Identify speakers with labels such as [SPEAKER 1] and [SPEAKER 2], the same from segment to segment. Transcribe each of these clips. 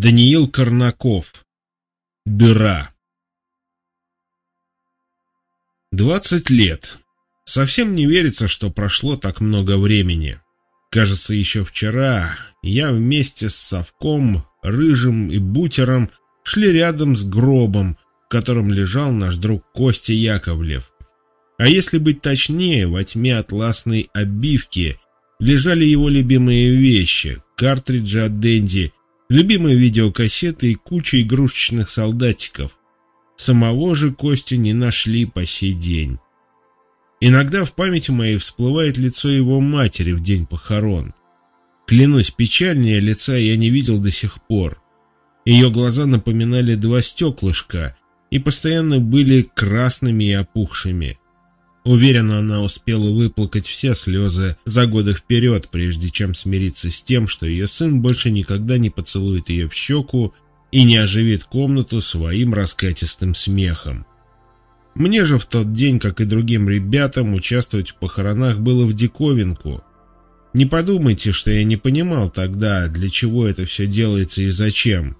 [SPEAKER 1] Даниил Корнаков. Дыра. Двадцать лет. Совсем не верится, что прошло так много времени. Кажется, еще вчера я вместе с Совком, Рыжим и Бутером шли рядом с гробом, в котором лежал наш друг Костя Яковлев. А если быть точнее, во тьме атласной обивки лежали его любимые вещи, картриджи от Дэнди, любимые видеокассеты и куча игрушечных солдатиков. Самого же Костю не нашли по сей день. Иногда в памяти моей всплывает лицо его матери в день похорон. Клянусь, печальнее лица я не видел до сих пор. Ее глаза напоминали два стеклышка и постоянно были красными и опухшими. Уверена, она успела выплакать все слезы за годы вперед, прежде чем смириться с тем, что ее сын больше никогда не поцелует ее в щеку и не оживит комнату своим раскатистым смехом. Мне же в тот день, как и другим ребятам, участвовать в похоронах было в диковинку. Не подумайте, что я не понимал тогда, для чего это все делается и зачем.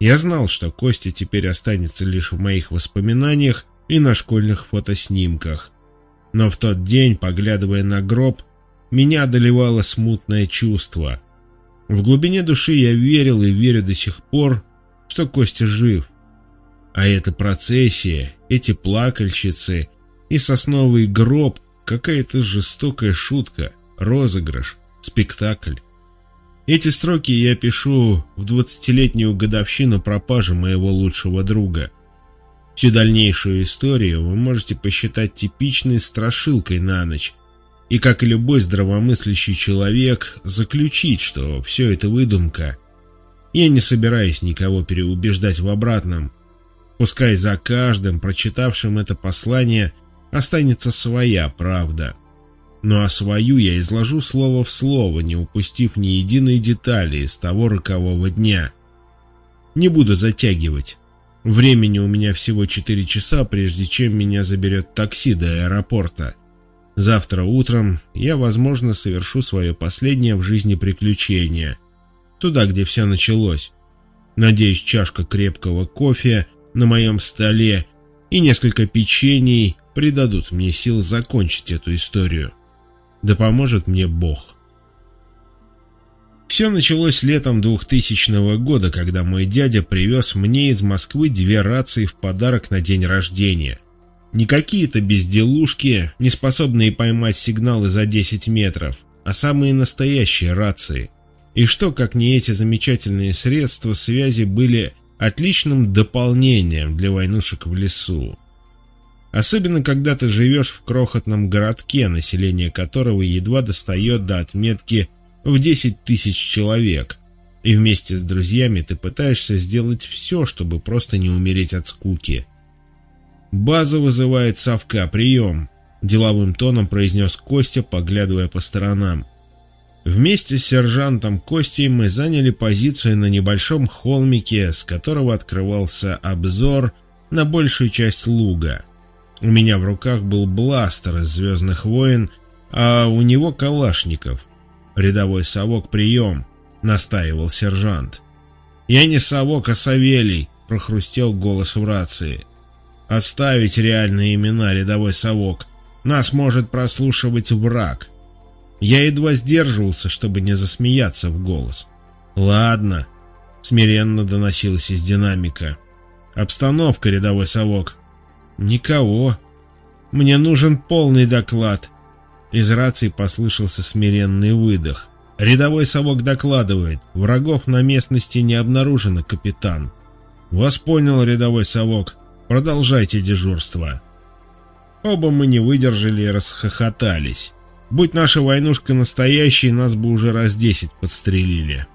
[SPEAKER 1] Я знал, что Костя теперь останется лишь в моих воспоминаниях и на школьных фотоснимках. Но в тот день, поглядывая на гроб, меня одолевало смутное чувство. В глубине души я верил и верю до сих пор, что Костя жив. А эта процессия, эти плакальщицы и сосновый гроб — какая-то жестокая шутка, розыгрыш, спектакль. Эти строки я пишу в двадцатилетнюю годовщину пропажи моего лучшего друга. Всю дальнейшую историю вы можете посчитать типичной страшилкой на ночь, и, как и любой здравомыслящий человек, заключить, что все это выдумка — я не собираюсь никого переубеждать в обратном. Пускай за каждым, прочитавшим это послание, останется своя правда. Ну а свою я изложу слово в слово, не упустив ни единой детали из того рокового дня. Не буду затягивать. Времени у меня всего четыре часа, прежде чем меня заберет такси до аэропорта. Завтра утром я, возможно, совершу свое последнее в жизни приключение — туда, где все началось. Надеюсь, чашка крепкого кофе на моем столе и несколько печений придадут мне сил закончить эту историю. Да поможет мне Бог. Все началось летом 2000 года, когда мой дядя привез мне из Москвы две рации в подарок на день рождения. Не какие-то безделушки, не способные поймать сигналы за 10 метров, а самые настоящие рации. И что, как не эти замечательные средства связи были отличным дополнением для войнушек в лесу. Особенно, когда ты живешь в крохотном городке, население которого едва достает до отметки в 10 тысяч человек, и вместе с друзьями ты пытаешься сделать все, чтобы просто не умереть от скуки. «База вызывает совка, прием!» — деловым тоном произнес Костя, поглядывая по сторонам. Вместе с сержантом Костей мы заняли позицию на небольшом холмике, с которого открывался обзор на большую часть луга. У меня в руках был бластер из «Звездных войн», а у него калашников. «Рядовой совок, прием!» — настаивал сержант. «Я не совок, а Савелий!» — прохрустел голос в рации. «Отставить реальные имена, рядовой совок. Нас может прослушивать враг». Я едва сдерживался, чтобы не засмеяться в голос. «Ладно», — смиренно доносилось из динамика. «Обстановка, рядовой совок». «Никого. Мне нужен полный доклад». Из рации послышался смиренный выдох. «Рядовой совок докладывает. Врагов на местности не обнаружено, капитан». «Вас понял, рядовой совок. Продолжайте дежурство». Оба мы не выдержали и расхохотались. Будь наша войнушка настоящей, нас бы уже раз десять подстрелили.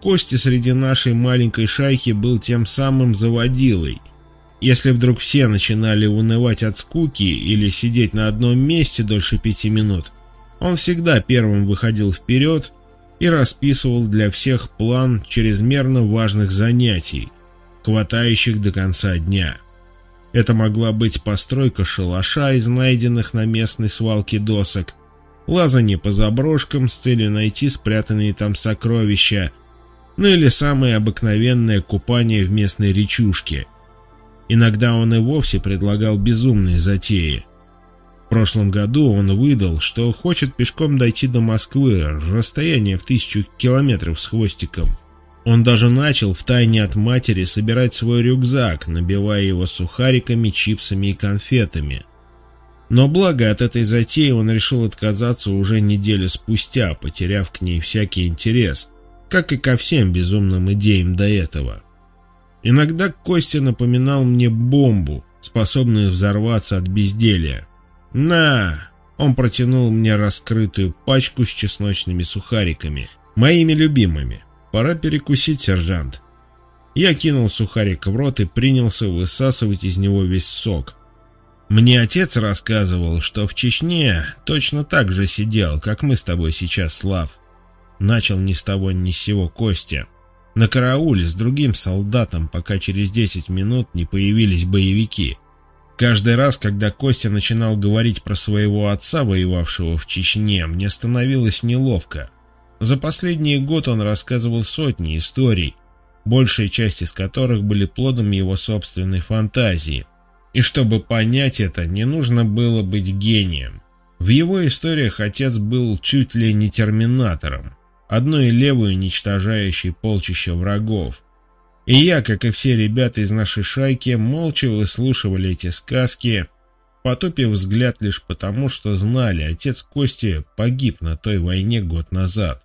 [SPEAKER 1] Костя среди нашей маленькой шайки был тем самым заводилой. Если вдруг все начинали унывать от скуки или сидеть на одном месте дольше пяти минут, он всегда первым выходил вперед и расписывал для всех план чрезмерно важных занятий, хватающих до конца дня. Это могла быть постройка шалаша из найденных на местной свалке досок, лазание по заброшкам с целью найти спрятанные там сокровища, ну или самое обыкновенное купание в местной речушке. Иногда он и вовсе предлагал безумные затеи. В прошлом году он выдал, что хочет пешком дойти до Москвы, расстояние в тысячу километров с хвостиком. Он даже начал втайне от матери собирать свой рюкзак, набивая его сухариками, чипсами и конфетами. Но благо от этой затеи он решил отказаться уже неделю спустя, потеряв к ней всякий интерес, как и ко всем безумным идеям до этого. Иногда Костя напоминал мне бомбу, способную взорваться от безделия. «На!» Он протянул мне раскрытую пачку с чесночными сухариками, моими любимыми. Пора перекусить, сержант. Я кинул сухарик в рот и принялся высасывать из него весь сок. Мне отец рассказывал, что в Чечне точно так же сидел, как мы с тобой сейчас, Слав. Начал ни с того ни с сего Костя. На карауле с другим солдатом, пока через десять минут не появились боевики. Каждый раз, когда Костя начинал говорить про своего отца, воевавшего в Чечне, мне становилось неловко. За последний год он рассказывал сотни историй, большая часть из которых были плодом его собственной фантазии. И чтобы понять это, не нужно было быть гением. В его историях отец был чуть ли не терминатором, одной левой уничтожающей полчища врагов. И я, как и все ребята из нашей шайки, молча выслушивали эти сказки, потупив взгляд лишь потому, что знали, отец Кости погиб на той войне год назад.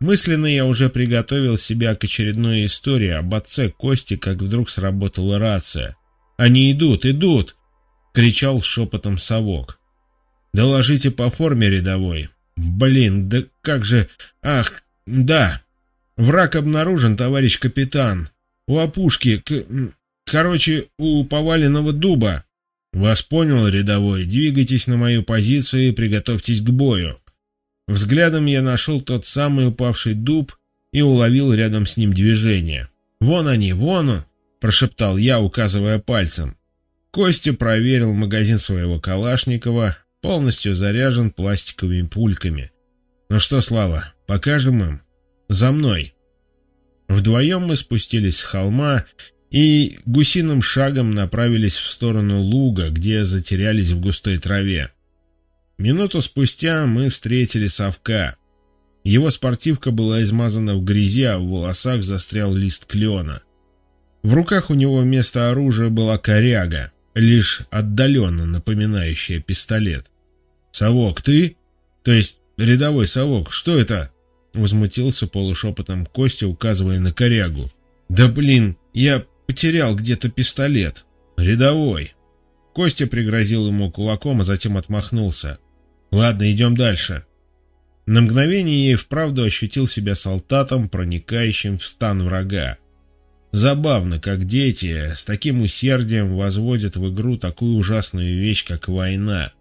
[SPEAKER 1] Мысленно я уже приготовил себя к очередной истории об отце Кости, как вдруг сработала рация. «Они идут, идут!» — кричал шепотом совок. «Доложите по форме рядовой». «Блин, да как же... Ах, да! Враг обнаружен, товарищ капитан. У опушки, к... короче, у поваленного дуба». «Вас понял, рядовой. Двигайтесь на мою позицию и приготовьтесь к бою». Взглядом я нашел тот самый упавший дуб и уловил рядом с ним движение. «Вон они, вон он!» — прошептал я, указывая пальцем. Костя проверил магазин своего Калашникова, полностью заряжен пластиковыми пульками. «Ну что, Слава, покажем им? За мной!» Вдвоем мы спустились с холма и гусиным шагом направились в сторону луга, где затерялись в густой траве. Минуту спустя мы встретили совка. Его спортивка была измазана в грязи, а в волосах застрял лист клена. В руках у него вместо оружия была коряга, лишь отдаленно напоминающая пистолет. «Совок, ты? То есть рядовой совок, что это?» Возмутился полушепотом Костя, указывая на корягу. «Да блин, я потерял где-то пистолет. Рядовой». Костя пригрозил ему кулаком, а затем отмахнулся. Ладно, идем дальше. На мгновение и вправду ощутил себя солдатом, проникающим в стан врага. Забавно, как дети с таким усердием возводят в игру такую ужасную вещь, как война.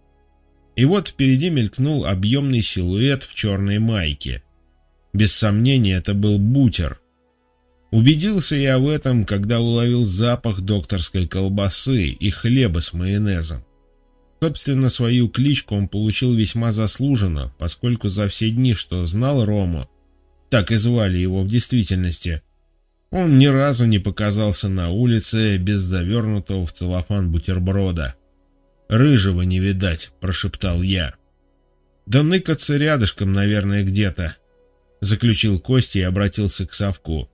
[SPEAKER 1] И вот впереди мелькнул объемный силуэт в черной майке. Без сомнения, это был бутер. Убедился я в этом, когда уловил запах докторской колбасы и хлеба с майонезом. Собственно, свою кличку он получил весьма заслуженно, поскольку за все дни, что знал Рому, так и звали его в действительности, он ни разу не показался на улице без завернутого в целлофан бутерброда. «Рыжего не видать», — прошептал я. «Да ныкаться рядышком, наверное, где-то», — заключил Костя и обратился к Савку.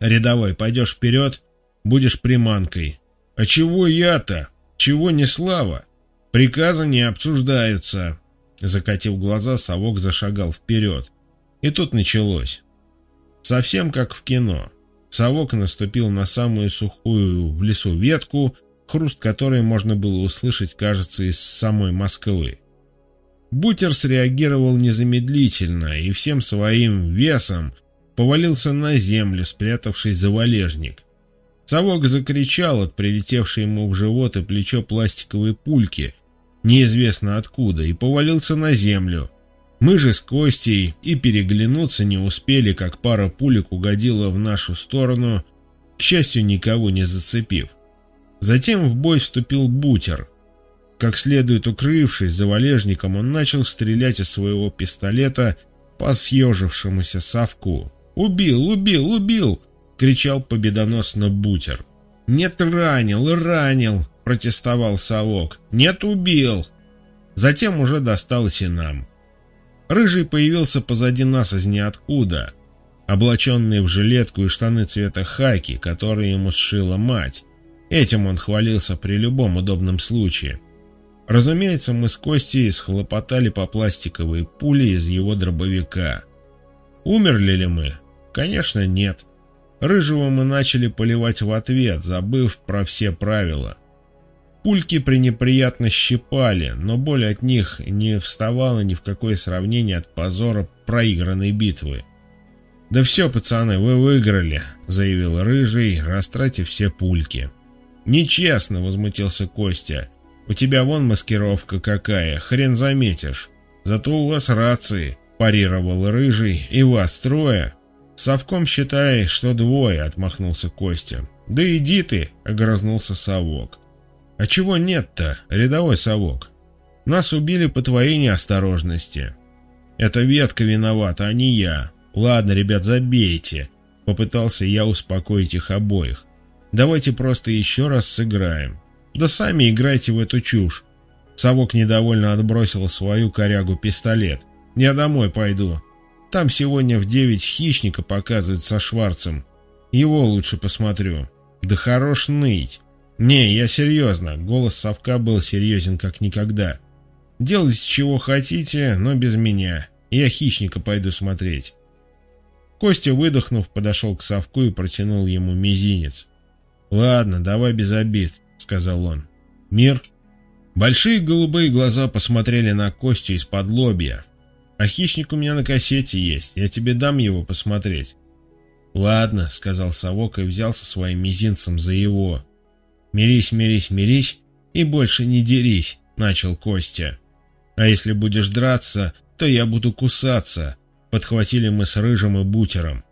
[SPEAKER 1] «Рядовой, пойдешь вперед, будешь приманкой». «А чего я-то? Чего не слава?» Приказы не обсуждаются. Закатив глаза, совок зашагал вперед. И тут началось. Совсем как в кино. Совок наступил на самую сухую в лесу ветку, хруст которой можно было услышать, кажется, из самой Москвы. Бутер среагировал незамедлительно и всем своим весом повалился на землю, спрятавшись за валежник. Совок закричал от прилетевшей ему в живот и плечо пластиковой пульки, неизвестно откуда, и повалился на землю. Мы же с Костей и переглянуться не успели, как пара пулек угодила в нашу сторону, к счастью, никого не зацепив. Затем в бой вступил Бутер. Как следует укрывшись за валежником, он начал стрелять из своего пистолета по съежившемуся совку. «Убил, убил, убил!» — кричал победоносно Бутер. «Нет, ранил, ранил!» — протестовал совок. «Нет, убил!» Затем уже досталось и нам. Рыжий появился позади нас из ниоткуда, облаченный в жилетку и штаны цвета хаки, которые ему сшила мать. Этим он хвалился при любом удобном случае. Разумеется, мы с Костей схлопотали по пластиковой пуле из его дробовика. Умерли ли мы? Конечно, нет. Рыжего мы начали поливать в ответ, забыв про все правила. Пульки пренеприятно щипали, но боль от них не вставала ни в какое сравнение от позора проигранной битвы. «Да все, пацаны, вы выиграли», — заявил Рыжий, растратив все пульки. «Нечестно», — возмутился Костя. «У тебя вон маскировка какая, хрен заметишь. Зато у вас рации», — парировал Рыжий, — «и вас трое». «Совком считай, что двое», — отмахнулся Костя. «Да иди ты», — огрызнулся совок. «А чего нет-то, рядовой совок? Нас убили по твоей неосторожности. Это ветка виновата, а не я. Ладно, ребят, забейте». Попытался я успокоить их обоих. «Давайте просто еще раз сыграем. Да сами играйте в эту чушь». Совок недовольно отбросил свою корягу пистолет. «Я домой пойду. Там сегодня в девять хищника показывают со Шварцем. Его лучше посмотрю. Да хорош ныть. «Не, я серьезно». Голос совка был серьезен как никогда. «Делайте, чего хотите, но без меня. Я хищника пойду смотреть». Костя, выдохнув, подошел к совку и протянул ему мизинец. «Ладно, давай без обид», — сказал он. «Мир?» Большие голубые глаза посмотрели на Костю из-под лобья. «А хищник у меня на кассете есть, я тебе дам его посмотреть». «Ладно», — сказал совок и взялся своим мизинцем за его. «Мирись, мирись, мирись и больше не дерись», — начал Костя. «А если будешь драться, то я буду кусаться», — подхватили мы с Рыжим и Бутером.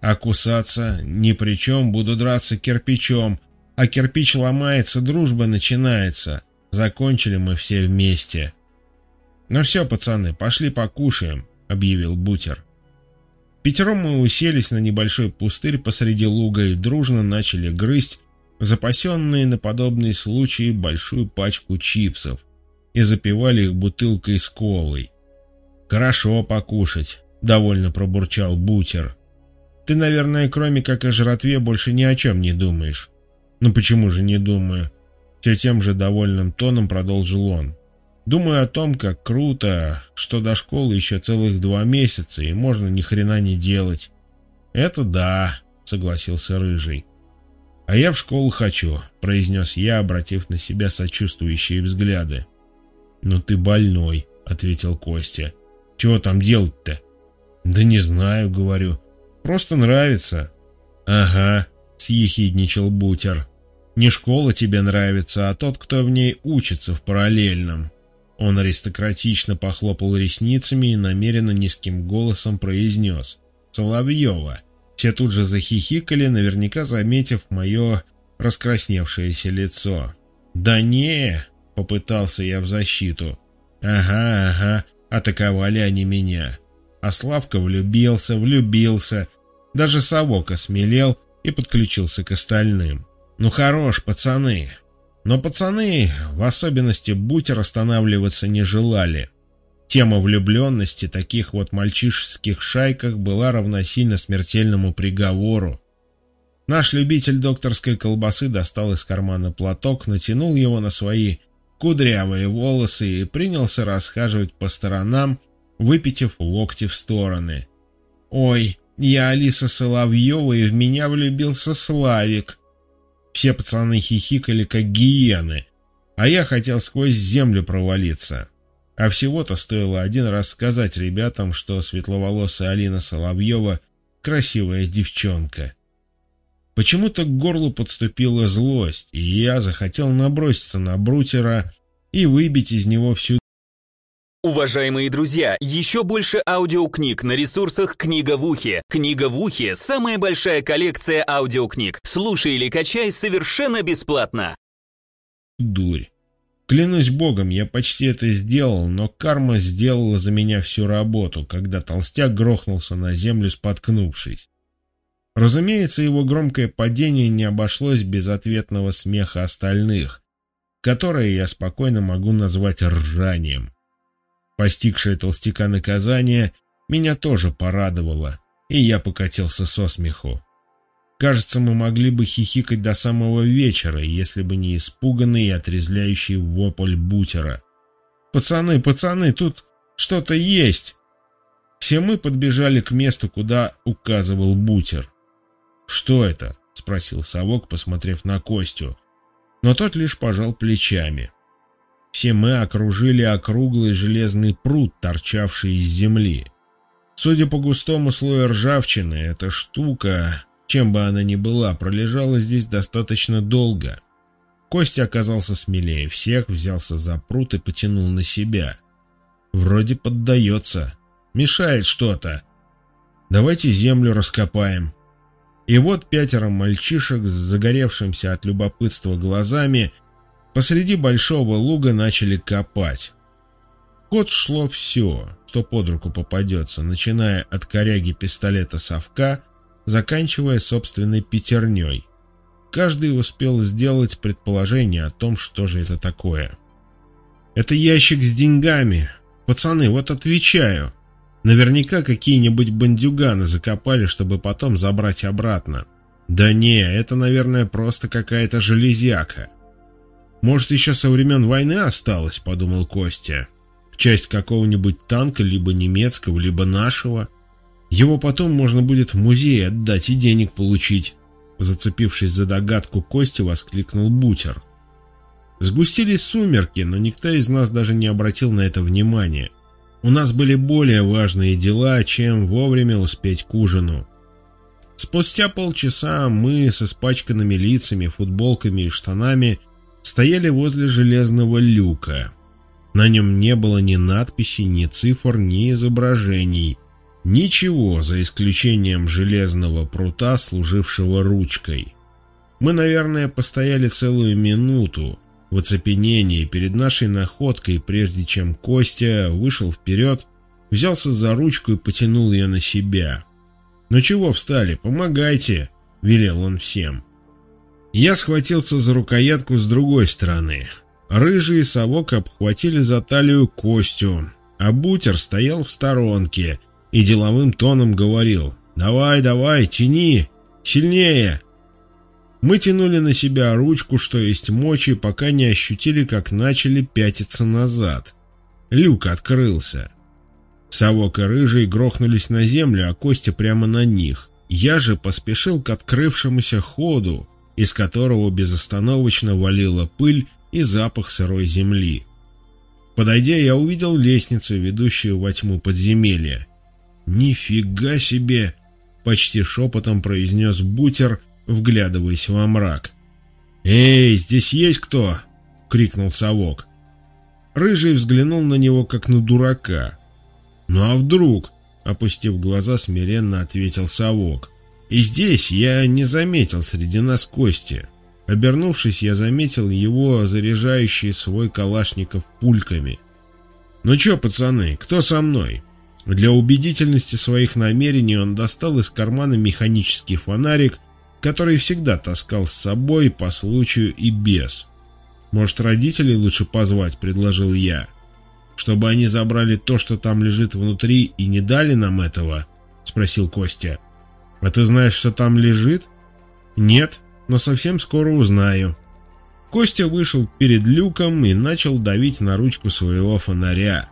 [SPEAKER 1] «А кусаться ни при чем, буду драться кирпичом, а кирпич ломается, дружба начинается». Закончили мы все вместе. «Ну все, пацаны, пошли покушаем», — объявил Бутер. Пятером мы уселись на небольшой пустырь посреди луга и дружно начали грызть запасенные на подобный случай большую пачку чипсов и запивали их бутылкой с колой. «Хорошо покушать», — довольно пробурчал Бутер. «Ты, наверное, кроме как о жратве, больше ни о чем не думаешь». «Ну почему же не думаю?» Все тем же довольным тоном продолжил он. «Думаю о том, как круто, что до школы еще целых два месяца, и можно ни хрена не делать». «Это да», — согласился Рыжий. «А я в школу хочу», — произнес я, обратив на себя сочувствующие взгляды. «Ну ты больной», — ответил Костя. «Чего там делать-то?» «Да не знаю», — говорю. «Просто нравится». «Ага», — съехидничал Бутер. «Не школа тебе нравится, а тот, кто в ней учится в параллельном». Он аристократично похлопал ресницами и намеренно низким голосом произнес. «Соловьева». Все тут же захихикали, наверняка заметив мое раскрасневшееся лицо. «Да не!» — попытался я в защиту. «Ага, ага, атаковали они меня. А Славка влюбился, влюбился. Даже совок осмелел и подключился к остальным. Ну хорош, пацаны!» Но пацаны, в особенности Бутер, останавливаться не желали. Тема влюбленности таких вот мальчишеских шайках была равносильна смертельному приговору. Наш любитель докторской колбасы достал из кармана платок, натянул его на свои кудрявые волосы и принялся расхаживать по сторонам, выпитив локти в стороны. «Ой, я Алиса Соловьева, и в меня влюбился Славик!» Все пацаны хихикали, как гиены, а я хотел сквозь землю провалиться. А всего-то стоило один раз сказать ребятам, что светловолосая Алина Соловьева — красивая девчонка. Почему-то к горлу подступила злость, и я захотел наброситься на Брутера и выбить из него всю...
[SPEAKER 2] Уважаемые друзья, еще больше аудиокниг на ресурсах «Книга в ухе». «Книга в ухе» — самая большая коллекция аудиокниг. Слушай или качай совершенно бесплатно.
[SPEAKER 1] Дурь. Клянусь богом, я почти это сделал, но карма сделала за меня всю работу, когда толстяк грохнулся на землю, споткнувшись. Разумеется, его громкое падение не обошлось без ответного смеха остальных, которое я спокойно могу назвать ржанием. Постигшее толстяка наказание меня тоже порадовало, и я покатился со смеху. Кажется, мы могли бы хихикать до самого вечера, если бы не испуганный и отрезляющий вопль бутера. «Пацаны, пацаны, тут что-то есть!» Все мы подбежали к месту, куда указывал бутер. «Что это?» — спросил совок, посмотрев на Костю. Но тот лишь пожал плечами. Все мы окружили округлый железный пруд, торчавший из земли. Судя по густому слою ржавчины, эта штука чем бы она ни была, пролежала здесь достаточно долго. Костя оказался смелее всех, взялся за пруд и потянул на себя. Вроде поддается. Мешает что-то. Давайте землю раскопаем. И вот пятеро мальчишек с загоревшимся от любопытства глазами посреди большого луга начали копать. Кот шло все, что под руку попадется, начиная от коряги пистолета совка заканчивая собственной пятерней. Каждый успел сделать предположение о том, что же это такое. «Это ящик с деньгами. Пацаны, вот отвечаю. Наверняка какие-нибудь бандюганы закопали, чтобы потом забрать обратно. Да не, это, наверное, просто какая-то железяка. Может, еще со времен войны осталось, подумал Костя. Часть какого-нибудь танка, либо немецкого, либо нашего – его потом можно будет в музей отдать и денег получить. Зацепившись за догадку Кости, воскликнул Бутер. Сгустились сумерки, но никто из нас даже не обратил на это внимания. У нас были более важные дела, чем вовремя успеть к ужину. Спустя полчаса мы с испачканными лицами, футболками и штанами стояли возле железного люка. На нем не было ни надписей, ни цифр, ни изображений – Ничего, за исключением железного прута, служившего ручкой. Мы, наверное, постояли целую минуту в оцепенении перед нашей находкой, прежде чем Костя вышел вперед, взялся за ручку и потянул ее на себя. «Ну чего встали? Помогайте!» — велел он всем. Я схватился за рукоятку с другой стороны. Рыжий и совок обхватили за талию Костю, а бутер стоял в сторонке — и деловым тоном говорил «Давай, давай, тяни! Сильнее!» Мы тянули на себя ручку, что есть мочи, пока не ощутили, как начали пятиться назад. Люк открылся. Совок и Рыжий грохнулись на землю, а Костя прямо на них. Я же поспешил к открывшемуся ходу, из которого безостановочно валила пыль и запах сырой земли. Подойдя, я увидел лестницу, ведущую во тьму подземелья. «Нифига себе!» — почти шепотом произнес Бутер, вглядываясь во мрак. «Эй, здесь есть кто?» — крикнул совок. Рыжий взглянул на него, как на дурака. «Ну а вдруг?» — опустив глаза, смиренно ответил совок. «И здесь я не заметил среди нас Кости. Обернувшись, я заметил его заряжающий свой калашников пульками. «Ну чё, пацаны, кто со мной?» Для убедительности своих намерений он достал из кармана механический фонарик, который всегда таскал с собой по случаю и без. «Может, родителей лучше позвать?» — предложил я. «Чтобы они забрали то, что там лежит внутри, и не дали нам этого?» — спросил Костя. «А ты знаешь, что там лежит?» «Нет, но совсем скоро узнаю». Костя вышел перед люком и начал давить на ручку своего фонаря.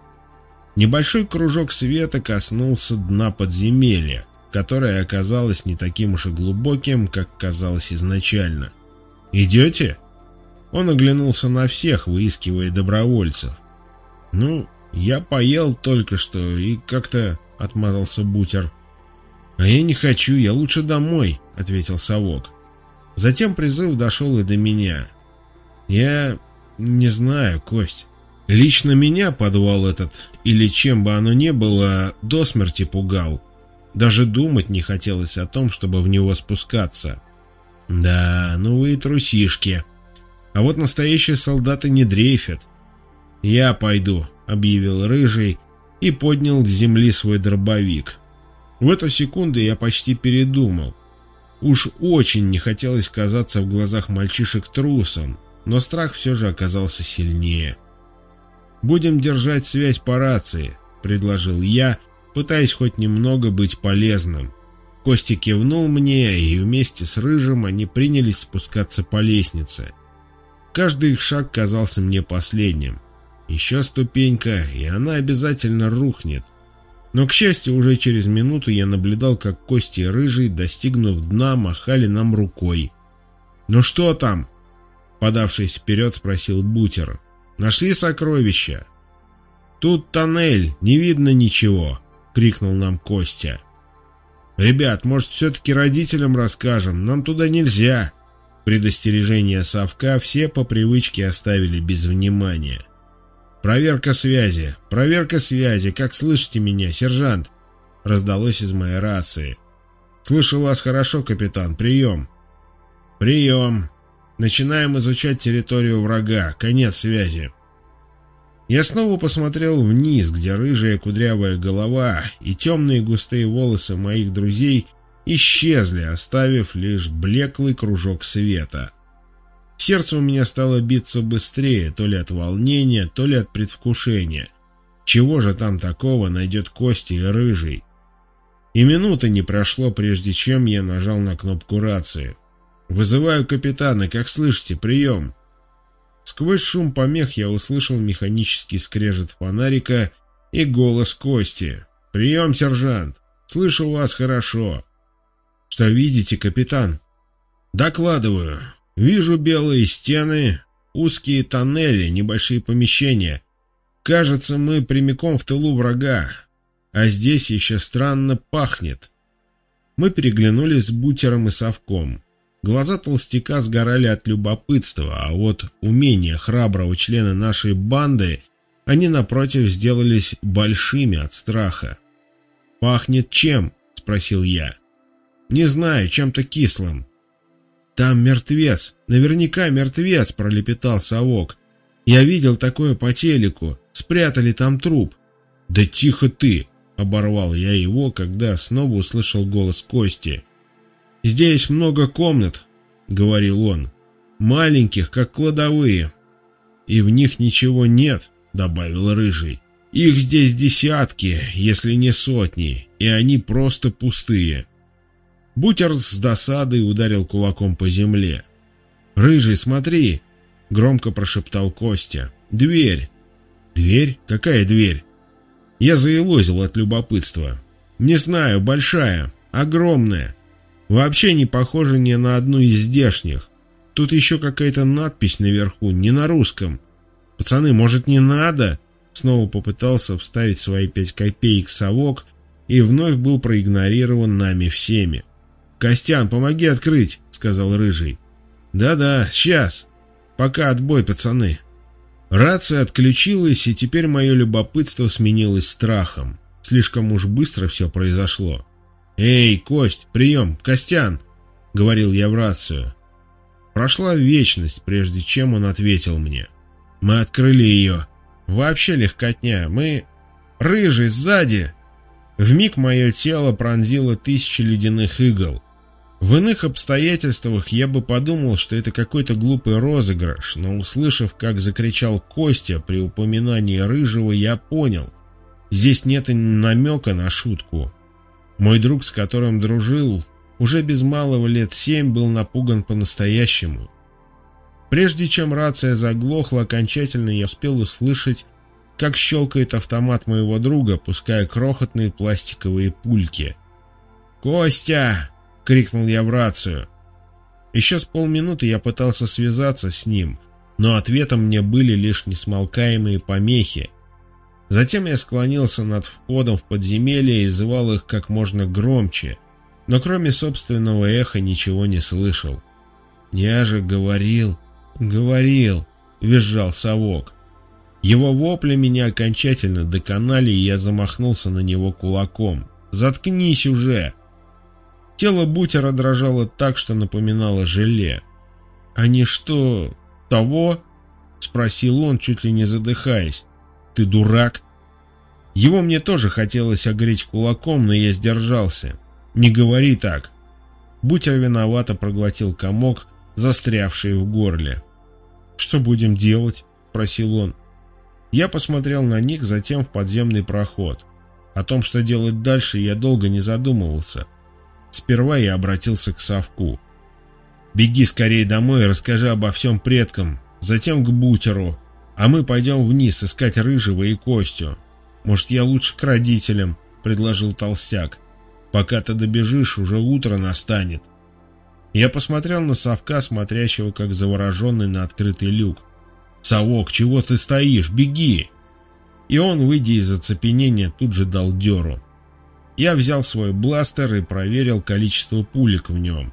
[SPEAKER 1] Небольшой кружок света коснулся дна подземелья, которое оказалось не таким уж и глубоким, как казалось изначально. «Идете?» Он оглянулся на всех, выискивая добровольцев. «Ну, я поел только что и как-то...» — отмазался Бутер. «А я не хочу, я лучше домой», — ответил совок. Затем призыв дошел и до меня. «Я не знаю, Кость. Лично меня подвал этот, или чем бы оно ни было, до смерти пугал. Даже думать не хотелось о том, чтобы в него спускаться. Да, ну вы трусишки. А вот настоящие солдаты не дрейфят. «Я пойду», — объявил Рыжий и поднял с земли свой дробовик. В эту секунду я почти передумал. Уж очень не хотелось казаться в глазах мальчишек трусом, но страх все же оказался сильнее. «Будем держать связь по рации», — предложил я, пытаясь хоть немного быть полезным. Костя кивнул мне, и вместе с Рыжим они принялись спускаться по лестнице. Каждый их шаг казался мне последним. Еще ступенька, и она обязательно рухнет. Но, к счастью, уже через минуту я наблюдал, как Костя и Рыжий, достигнув дна, махали нам рукой. «Ну что там?» Подавшись вперед, спросил Бутер. «Нашли сокровища?» «Тут тоннель, не видно ничего», — крикнул нам Костя. «Ребят, может, все-таки родителям расскажем? Нам туда нельзя». Предостережение совка все по привычке оставили без внимания. «Проверка связи! Проверка связи! Как слышите меня, сержант?» Раздалось из моей рации. «Слышу вас хорошо, капитан. Прием!» «Прием! Начинаем изучать территорию врага. Конец связи!» Я снова посмотрел вниз, где рыжая кудрявая голова и темные густые волосы моих друзей исчезли, оставив лишь блеклый кружок света. Сердце у меня стало биться быстрее, то ли от волнения, то ли от предвкушения. Чего же там такого найдет Кости и Рыжий? И минуты не прошло, прежде чем я нажал на кнопку рации. «Вызываю капитана, как слышите, прием!» Сквозь шум помех я услышал механический скрежет фонарика и голос Кости. «Прием, сержант! Слышу вас хорошо!» «Что видите, капитан?» «Докладываю. Вижу белые стены, узкие тоннели, небольшие помещения. Кажется, мы прямиком в тылу врага. А здесь еще странно пахнет. Мы переглянулись с бутером и совком. Глаза толстяка сгорали от любопытства, а вот умения храброго члена нашей банды они, напротив, сделались большими от страха. «Пахнет чем?» — спросил я. «Не знаю, чем-то кислым. «Там мертвец! Наверняка мертвец!» — пролепетал совок. «Я видел такое по телеку. Спрятали там труп». «Да тихо ты!» — оборвал я его, когда снова услышал голос Кости. «Здесь много комнат», — говорил он. «Маленьких, как кладовые». «И в них ничего нет», — добавил Рыжий. «Их здесь десятки, если не сотни, и они просто пустые». Бутер с досадой ударил кулаком по земле. «Рыжий, смотри!» — громко прошептал Костя. «Дверь!» «Дверь? Какая дверь?» Я заелозил от любопытства. «Не знаю, большая, огромная. Вообще не похожа ни на одну из здешних. Тут еще какая-то надпись наверху, не на русском. Пацаны, может, не надо?» Снова попытался вставить свои пять копеек совок и вновь был проигнорирован нами всеми. «Костян, помоги открыть», — сказал Рыжий. «Да-да, сейчас. Пока отбой, пацаны». Рация отключилась, и теперь мое любопытство сменилось страхом. Слишком уж быстро все произошло. «Эй, Кость, прием, Костян!» — говорил я в рацию. Прошла вечность, прежде чем он ответил мне. «Мы открыли ее. Вообще легкотня. Мы... Рыжий, сзади!» Вмиг мое тело пронзило тысячи ледяных игл. В иных обстоятельствах я бы подумал, что это какой-то глупый розыгрыш, но услышав, как закричал Костя при упоминании Рыжего, я понял. Здесь нет и намека на шутку. Мой друг, с которым дружил, уже без малого лет семь был напуган по-настоящему. Прежде чем рация заглохла окончательно, я успел услышать, как щелкает автомат моего друга, пуская крохотные пластиковые пульки. «Костя!» Крикнул я в рацию. Еще с полминуты я пытался связаться с ним, но ответом мне были лишь несмолкаемые помехи. Затем я склонился над входом в подземелье и звал их как можно громче, но кроме собственного эха ничего не слышал. «Я же говорил, говорил», — визжал совок. Его вопли меня окончательно доконали, и я замахнулся на него кулаком. «Заткнись уже!» Тело бутера дрожало так, что напоминало желе. «Они что, «Того?» — спросил он, чуть ли не задыхаясь. «Ты дурак?» Его мне тоже хотелось огреть кулаком, но я сдержался. «Не говори так!» Бутер виновато проглотил комок, застрявший в горле. «Что будем делать?» — просил он. Я посмотрел на них, затем в подземный проход. О том, что делать дальше, я долго не задумывался. Сперва я обратился к Савку. «Беги скорее домой и расскажи обо всем предкам, затем к Бутеру, а мы пойдем вниз искать Рыжего и Костю. Может, я лучше к родителям?» — предложил Толстяк. «Пока ты добежишь, уже утро настанет». Я посмотрел на совка, смотрящего как завороженный на открытый люк. «Совок, чего ты стоишь? Беги!» И он, выйдя из оцепенения, тут же дал дёру. Я взял свой бластер и проверил количество пулек в нем.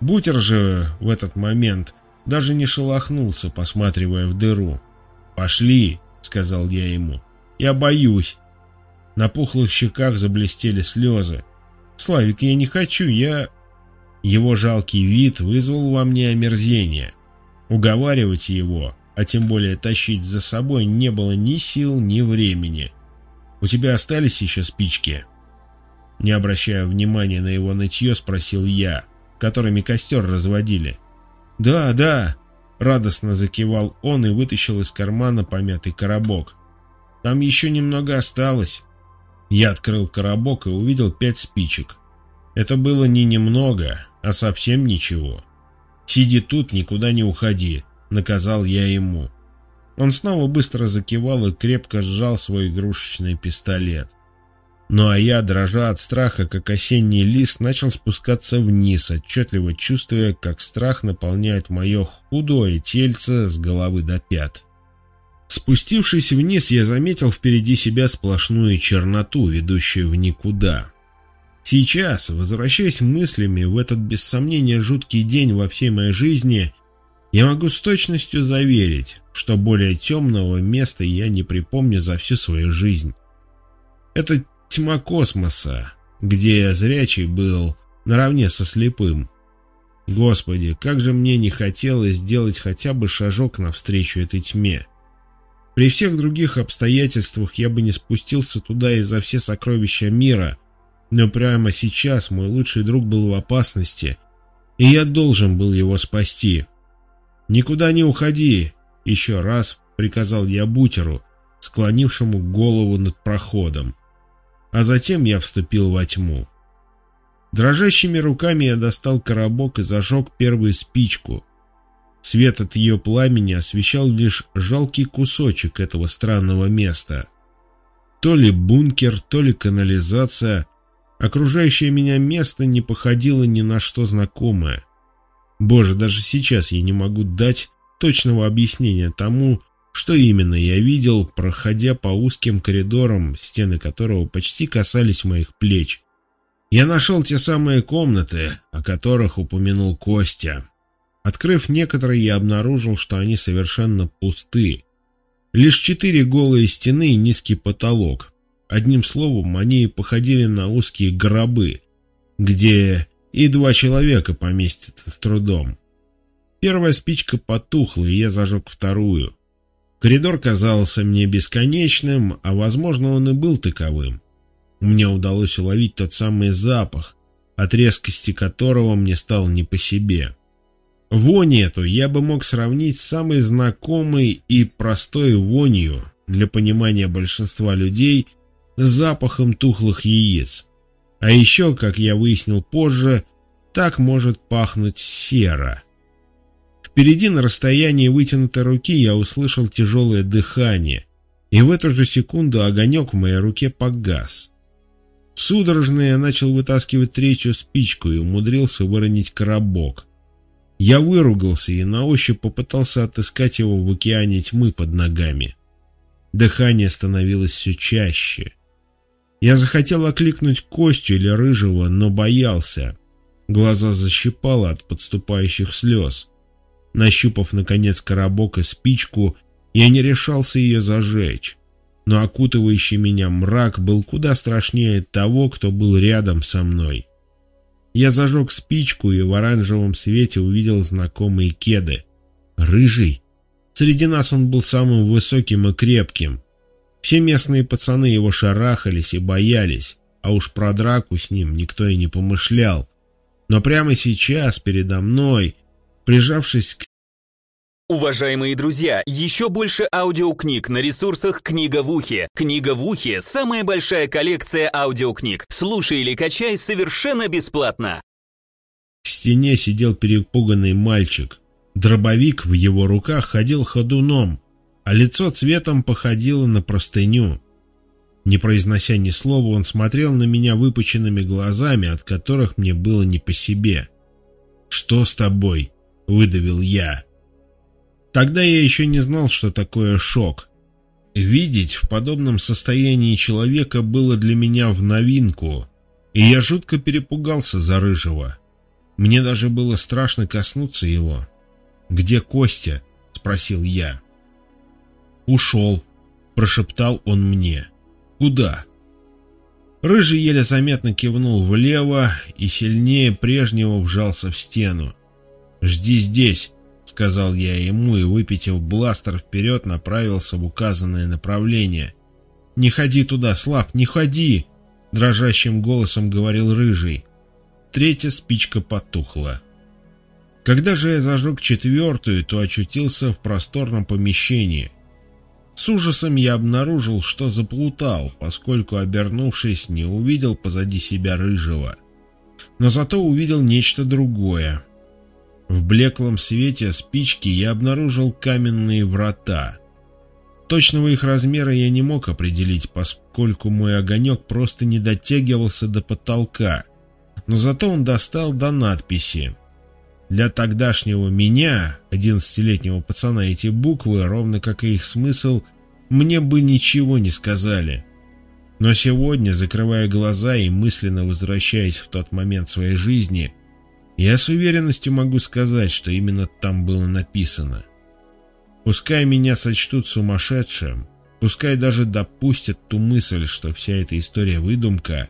[SPEAKER 1] Бутер же в этот момент даже не шелохнулся, посматривая в дыру. «Пошли!» — сказал я ему. «Я боюсь!» На пухлых щеках заблестели слезы. «Славик, я не хочу, я...» Его жалкий вид вызвал во мне омерзение. Уговаривать его, а тем более тащить за собой, не было ни сил, ни времени. «У тебя остались еще спички?» Не обращая внимания на его нытье, спросил я, которыми костер разводили. «Да, да!» — радостно закивал он и вытащил из кармана помятый коробок. «Там еще немного осталось». Я открыл коробок и увидел пять спичек. Это было не немного, а совсем ничего. «Сиди тут, никуда не уходи», — наказал я ему. Он снова быстро закивал и крепко сжал свой игрушечный пистолет. Ну а я, дрожа от страха, как осенний лист, начал спускаться вниз, отчетливо чувствуя, как страх наполняет мое худое тельце с головы до пят. Спустившись вниз, я заметил впереди себя сплошную черноту, ведущую в никуда. Сейчас, возвращаясь мыслями в этот без сомнения жуткий день во всей моей жизни, я могу с точностью заверить, что более темного места я не припомню за всю свою жизнь. Это тьма космоса, где зрячий был наравне со слепым. Господи, как же мне не хотелось сделать хотя бы шажок навстречу этой тьме. При всех других обстоятельствах я бы не спустился туда из-за все сокровища мира, но прямо сейчас мой лучший друг был в опасности, и я должен был его спасти. «Никуда не уходи!» — еще раз приказал я Бутеру, склонившему голову над проходом. А затем я вступил во тьму. Дрожащими руками я достал коробок и зажег первую спичку. Свет от ее пламени освещал лишь жалкий кусочек этого странного места. То ли бункер, то ли канализация, Окружающее меня место не походило ни на что знакомое. Боже, даже сейчас я не могу дать точного объяснения тому, что именно я видел, проходя по узким коридорам, стены которого почти касались моих плеч. Я нашел те самые комнаты, о которых упомянул Костя. Открыв некоторые, я обнаружил, что они совершенно пусты. Лишь четыре голые стены и низкий потолок. Одним словом, они походили на узкие гробы, где и два человека поместятся с трудом. Первая спичка потухла, и я зажег вторую. Коридор казался мне бесконечным, а, возможно, он и был таковым. Мне удалось уловить тот самый запах, от резкости которого мне стало не по себе. Вонь эту я бы мог сравнить с самой знакомой и простой вонью для понимания большинства людей – с запахом тухлых яиц. А еще, как я выяснил позже, так может пахнуть сера. Впереди на расстоянии вытянутой руки я услышал тяжелое дыхание, и в эту же секунду огонек в моей руке погас. Судорожно я начал вытаскивать третью спичку и умудрился выронить коробок. Я выругался и на ощупь попытался отыскать его в океане тьмы под ногами. Дыхание становилось все чаще — я захотел окликнуть Костю или Рыжего, но боялся. Глаза защипало от подступающих слез. Нащупав, наконец, коробок и спичку, я не решался ее зажечь. Но окутывающий меня мрак был куда страшнее того, кто был рядом со мной. Я зажег спичку и в оранжевом свете увидел знакомые кеды. Рыжий. Среди нас он был самым высоким и крепким. Все местные пацаны его шарахались и боялись, а уж про драку с ним никто и не помышлял. Но прямо сейчас, передо мной, прижавшись к
[SPEAKER 2] Уважаемые друзья, еще больше аудиокниг на ресурсах «Книга в ухе». «Книга в ухе» — самая большая коллекция аудиокниг. Слушай или качай совершенно бесплатно.
[SPEAKER 1] К стене сидел перепуганный мальчик. Дробовик в его руках ходил ходуном, а лицо цветом походило на простыню. Не произнося ни слова, он смотрел на меня выпученными глазами, от которых мне было не по себе. «Что с тобой?» — выдавил я. Тогда я еще не знал, что такое шок. Видеть в подобном состоянии человека было для меня в новинку, и я жутко перепугался за Рыжего. Мне даже было страшно коснуться его. «Где Костя?» — спросил я. «Ушел», — прошептал он мне. «Куда?» Рыжий еле заметно кивнул влево и сильнее прежнего вжался в стену. «Жди здесь», — сказал я ему и, выпитив бластер вперед, направился в указанное направление. «Не ходи туда, Слаб, не ходи!» — дрожащим голосом говорил Рыжий. Третья спичка потухла. Когда же я зажег четвертую, то очутился в просторном помещении. С ужасом я обнаружил, что заплутал, поскольку, обернувшись, не увидел позади себя Рыжего. Но зато увидел нечто другое. В блеклом свете спички я обнаружил каменные врата. Точного их размера я не мог определить, поскольку мой огонек просто не дотягивался до потолка, но зато он достал до надписи. Для тогдашнего меня, одиннадцатилетнего пацана, эти буквы, ровно как и их смысл, мне бы ничего не сказали. Но сегодня, закрывая глаза и мысленно возвращаясь в тот момент своей жизни, я с уверенностью могу сказать, что именно там было написано. Пускай меня сочтут сумасшедшим, пускай даже допустят ту мысль, что вся эта история выдумка,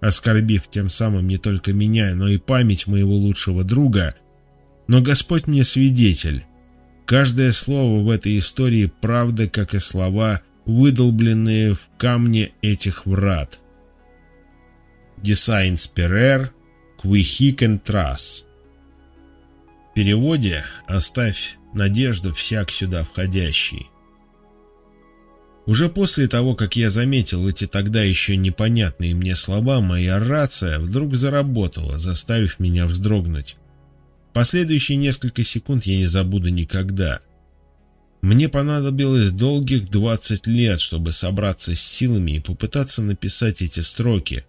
[SPEAKER 1] оскорбив тем самым не только меня, но и память моего лучшего друга, но Господь мне свидетель. Каждое слово в этой истории правда, как и слова, выдолбленные в камне этих врат. Десайн Квихикен Трас. В переводе «Оставь надежду всяк сюда входящий». Уже после того, как я заметил эти тогда еще непонятные мне слова, моя рация вдруг заработала, заставив меня вздрогнуть. Последующие несколько секунд я не забуду никогда. Мне понадобилось долгих 20 лет, чтобы собраться с силами и попытаться написать эти строки.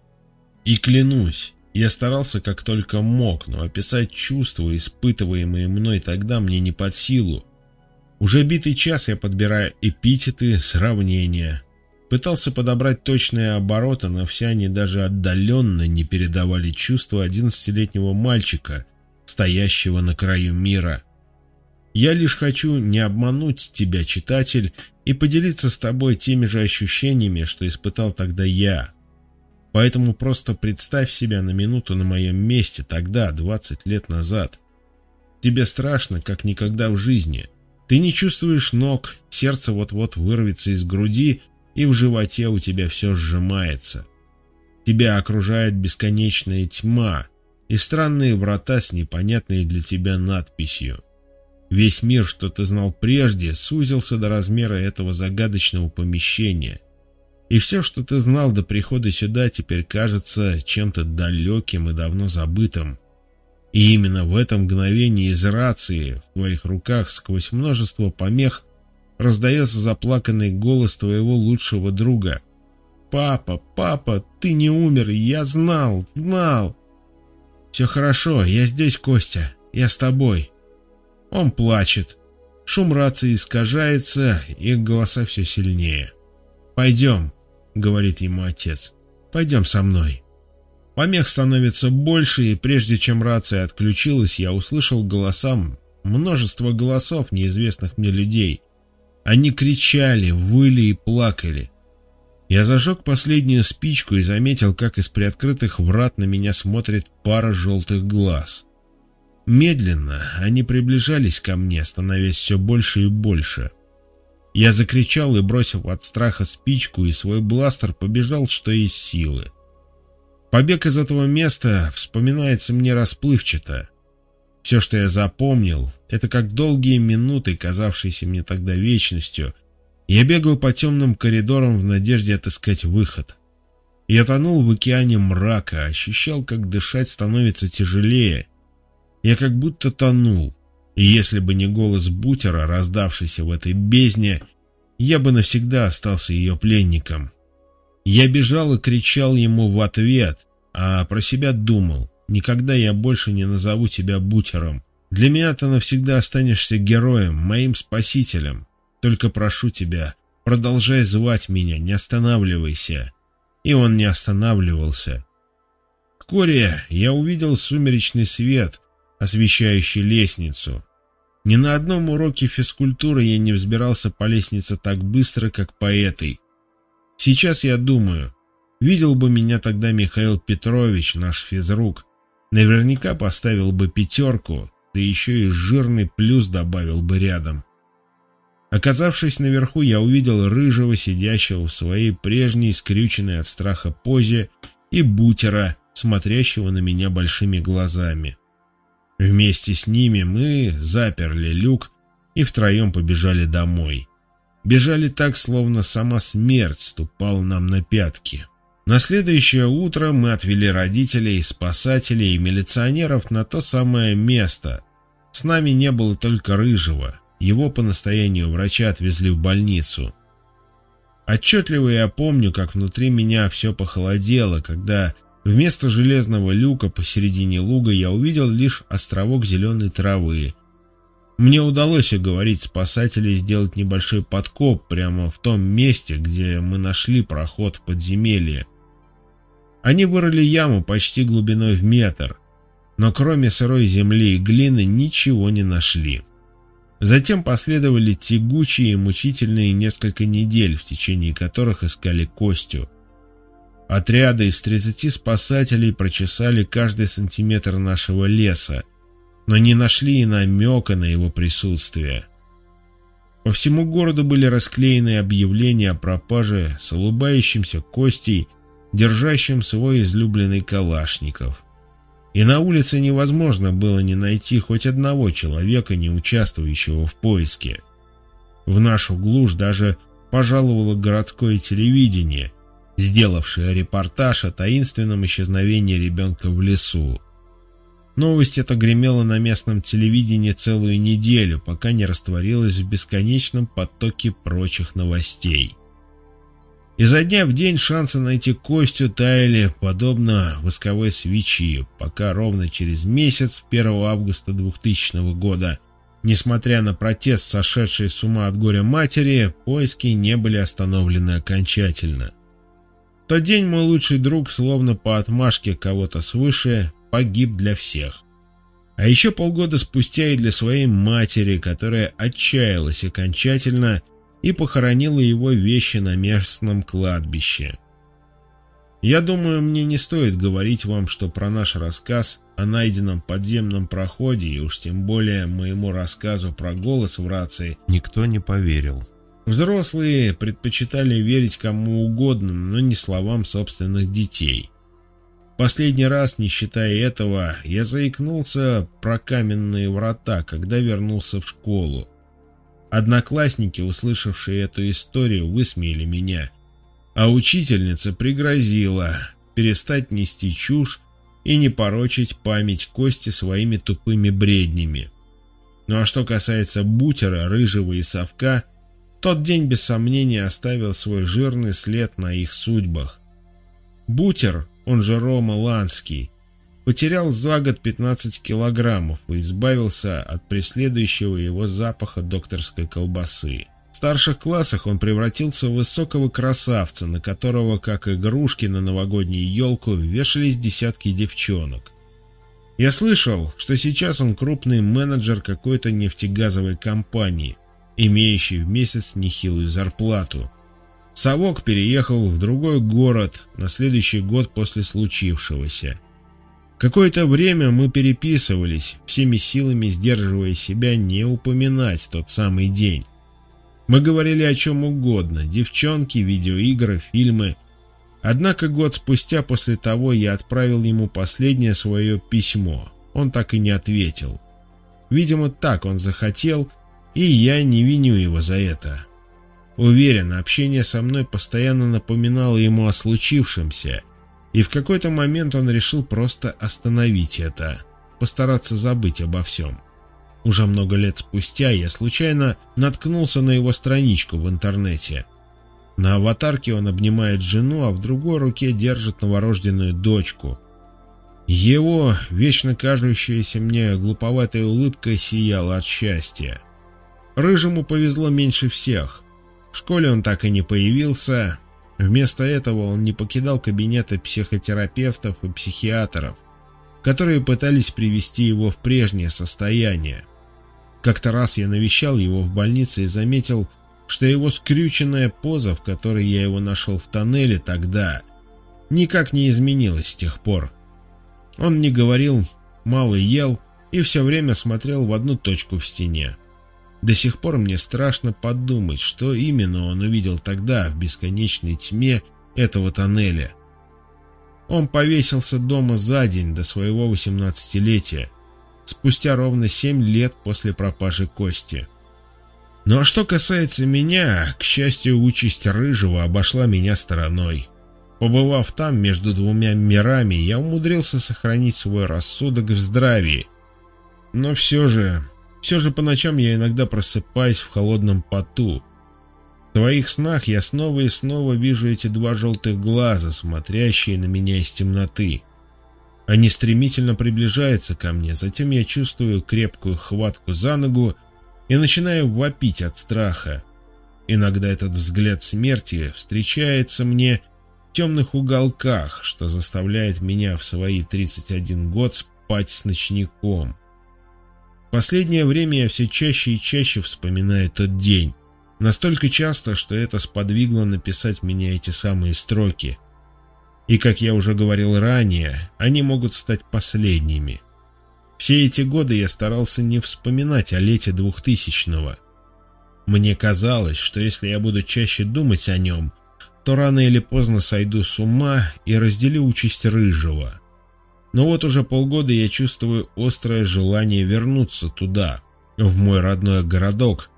[SPEAKER 1] И клянусь, я старался как только мог, но описать чувства, испытываемые мной тогда, мне не под силу. Уже битый час я подбираю эпитеты, сравнения. Пытался подобрать точные обороты, но все они даже отдаленно не передавали чувства одиннадцатилетнего мальчика, стоящего на краю мира. Я лишь хочу не обмануть тебя, читатель, и поделиться с тобой теми же ощущениями, что испытал тогда я. Поэтому просто представь себя на минуту на моем месте тогда, 20 лет назад. Тебе страшно, как никогда в жизни. Ты не чувствуешь ног, сердце вот-вот вырвется из груди, и в животе у тебя все сжимается. Тебя окружает бесконечная тьма и странные врата с непонятной для тебя надписью. Весь мир, что ты знал прежде, сузился до размера этого загадочного помещения. И все, что ты знал до прихода сюда, теперь кажется чем-то далеким и давно забытым. И именно в этом мгновении из рации в твоих руках сквозь множество помех раздается заплаканный голос твоего лучшего друга. «Папа, папа, ты не умер, я знал, знал!» «Все хорошо, я здесь, Костя, я с тобой». Он плачет. Шум рации искажается, их голоса все сильнее. «Пойдем, говорит ему отец. «Пойдем со мной». Помех становится больше, и прежде чем рация отключилась, я услышал голосам множество голосов неизвестных мне людей. Они кричали, выли и плакали. Я зажег последнюю спичку и заметил, как из приоткрытых врат на меня смотрит пара желтых глаз. Медленно они приближались ко мне, становясь все больше и больше. Я закричал и, бросив от страха спичку и свой бластер, побежал, что есть силы. Побег из этого места вспоминается мне расплывчато. Все, что я запомнил, это как долгие минуты, казавшиеся мне тогда вечностью. Я бегал по темным коридорам в надежде отыскать выход. Я тонул в океане мрака, ощущал, как дышать становится тяжелее. Я как будто тонул. И если бы не голос Бутера, раздавшийся в этой бездне, я бы навсегда остался ее пленником. Я бежал и кричал ему в ответ, а про себя думал, никогда я больше не назову тебя Бутером. Для меня ты навсегда останешься героем, моим спасителем. Только прошу тебя, продолжай звать меня, не останавливайся. И он не останавливался. Вскоре я увидел сумеречный свет, освещающий лестницу. Ни на одном уроке физкультуры я не взбирался по лестнице так быстро, как по этой. Сейчас я думаю, видел бы меня тогда Михаил Петрович, наш физрук, наверняка поставил бы пятерку, да еще и жирный плюс добавил бы рядом. Оказавшись наверху, я увидел рыжего, сидящего в своей прежней, скрюченной от страха позе, и бутера, смотрящего на меня большими глазами. Вместе с ними мы заперли люк и втроем побежали домой. Бежали так, словно сама смерть ступала нам на пятки. На следующее утро мы отвели родителей, спасателей и милиционеров на то самое место. С нами не было только Рыжего. Его по настоянию врача отвезли в больницу. Отчетливо я помню, как внутри меня все похолодело, когда Вместо железного люка посередине луга я увидел лишь островок зеленой травы. Мне удалось уговорить спасателей сделать небольшой подкоп прямо в том месте, где мы нашли проход в подземелье. Они вырыли яму почти глубиной в метр, но кроме сырой земли и глины ничего не нашли. Затем последовали тягучие и мучительные несколько недель, в течение которых искали Костю. Отряды из 30 спасателей прочесали каждый сантиметр нашего леса, но не нашли и намека на его присутствие. По всему городу были расклеены объявления о пропаже с улыбающимся Костей, держащим свой излюбленный Калашников. И на улице невозможно было не найти хоть одного человека, не участвующего в поиске. В нашу глушь даже пожаловало городское телевидение – сделавшая репортаж о таинственном исчезновении ребенка в лесу. Новость эта гремела на местном телевидении целую неделю, пока не растворилась в бесконечном потоке прочих новостей. Изо дня в день шансы найти Костю таяли, подобно восковой свечи, пока ровно через месяц, 1 августа 2000 года, несмотря на протест сошедшей с ума от горя матери, поиски не были остановлены окончательно тот день мой лучший друг, словно по отмашке кого-то свыше, погиб для всех. А еще полгода спустя и для своей матери, которая отчаялась окончательно и похоронила его вещи на местном кладбище. Я думаю, мне не стоит говорить вам, что про наш рассказ о найденном подземном проходе и уж тем более моему рассказу про голос в рации никто не поверил. Взрослые предпочитали верить кому угодно, но не словам собственных детей. Последний раз, не считая этого, я заикнулся про каменные врата, когда вернулся в школу. Одноклассники, услышавшие эту историю, высмеяли меня, а учительница пригрозила перестать нести чушь и не порочить память Кости своими тупыми бреднями. Ну а что касается Бутера, Рыжего и Совка – тот день без сомнения оставил свой жирный след на их судьбах. Бутер, он же Рома Ланский, потерял за год 15 килограммов и избавился от преследующего его запаха докторской колбасы. В старших классах он превратился в высокого красавца, на которого, как игрушки на новогоднюю елку, вешались десятки девчонок. Я слышал, что сейчас он крупный менеджер какой-то нефтегазовой компании – имеющий в месяц нехилую зарплату. Совок переехал в другой город на следующий год после случившегося. Какое-то время мы переписывались, всеми силами сдерживая себя не упоминать тот самый день. Мы говорили о чем угодно – девчонки, видеоигры, фильмы. Однако год спустя после того я отправил ему последнее свое письмо. Он так и не ответил. Видимо, так он захотел, и я не виню его за это. Уверен, общение со мной постоянно напоминало ему о случившемся, и в какой-то момент он решил просто остановить это, постараться забыть обо всем. Уже много лет спустя я случайно наткнулся на его страничку в интернете. На аватарке он обнимает жену, а в другой руке держит новорожденную дочку. Его, вечно кажущаяся мне глуповатая улыбка сияла от счастья. Рыжему повезло меньше всех. В школе он так и не появился. Вместо этого он не покидал кабинеты психотерапевтов и психиатров, которые пытались привести его в прежнее состояние. Как-то раз я навещал его в больнице и заметил, что его скрюченная поза, в которой я его нашел в тоннеле тогда, никак не изменилась с тех пор. Он не говорил, мало ел и все время смотрел в одну точку в стене. До сих пор мне страшно подумать, что именно он увидел тогда в бесконечной тьме этого тоннеля. Он повесился дома за день до своего восемнадцатилетия, спустя ровно семь лет после пропажи Кости. Ну а что касается меня, к счастью, участь Рыжего обошла меня стороной. Побывав там между двумя мирами, я умудрился сохранить свой рассудок в здравии. Но все же все же по ночам я иногда просыпаюсь в холодном поту. В своих снах я снова и снова вижу эти два желтых глаза, смотрящие на меня из темноты. Они стремительно приближаются ко мне, затем я чувствую крепкую хватку за ногу и начинаю вопить от страха. Иногда этот взгляд смерти встречается мне в темных уголках, что заставляет меня в свои 31 год спать с ночником. Последнее время я все чаще и чаще вспоминаю тот день. Настолько часто, что это сподвигло написать меня эти самые строки. И, как я уже говорил ранее, они могут стать последними. Все эти годы я старался не вспоминать о лете двухтысячного. Мне казалось, что если я буду чаще думать о нем, то рано или поздно сойду с ума и разделю участь Рыжего — но вот уже полгода я чувствую острое желание вернуться туда, в мой родной городок,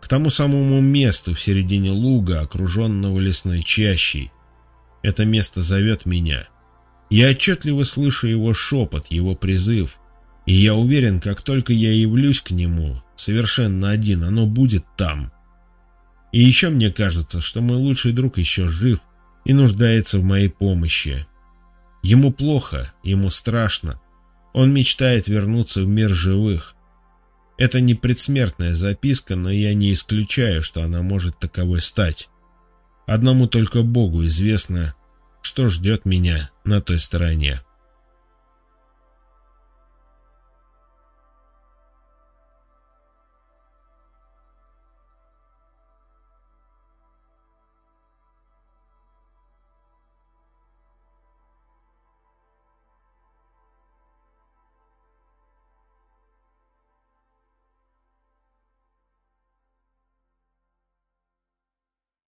[SPEAKER 1] к тому самому месту в середине луга, окруженного лесной чащей. Это место зовет меня. Я отчетливо слышу его шепот, его призыв, и я уверен, как только я явлюсь к нему, совершенно один, оно будет там. И еще мне кажется, что мой лучший друг еще жив и нуждается в моей помощи, Ему плохо, ему страшно. Он мечтает вернуться в мир живых. Это не предсмертная записка, но я не исключаю, что она может таковой стать. Одному только Богу известно, что ждет меня на той стороне.